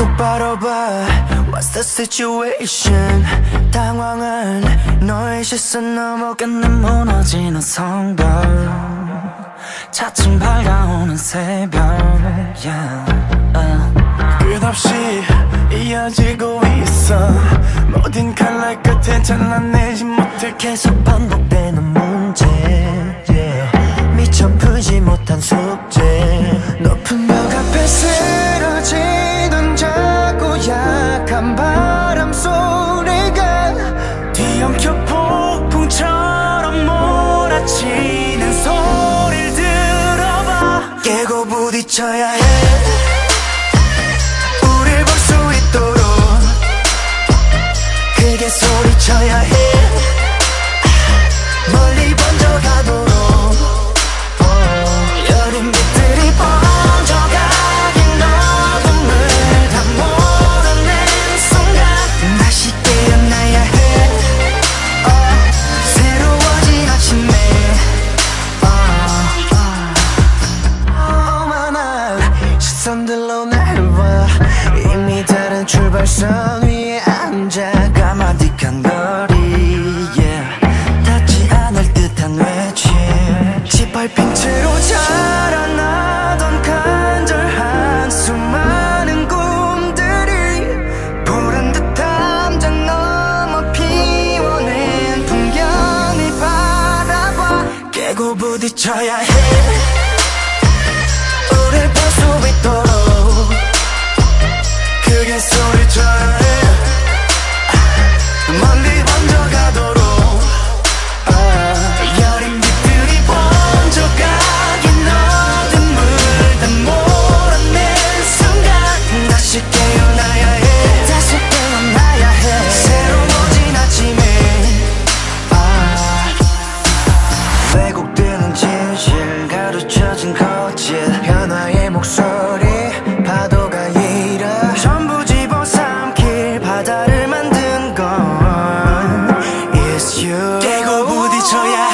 똑바로 봐. What's the situation? 당황한 너의 넘어간 내 무너지는 성벽 차츰 밝아오는 새벽 yeah. uh. 끝없이 이어지고 있어. 모든 칼날 끝에 잘라내지 못해 계속 반복되는 문제. Yeah. 미처 풀지 못한 숙제 부딪혀야 해. 우릴 볼 수 있도록 크게 소리쳐야 해 출발선 위에 앉아 까마득한 거리 yeah. 닿지 않을 듯한 외침 짓밟힌 채로 자라나던 간절한 수많은 꿈들이 보란 듯한 담장 넘어 피워낸 풍경을 바라봐 깨고 부딪혀야 해 잊혀진 거짓 변화의 목소리 파도가 이래 전부 집어삼킬 바다를 만든 건 It's you. 대고 부딪혀야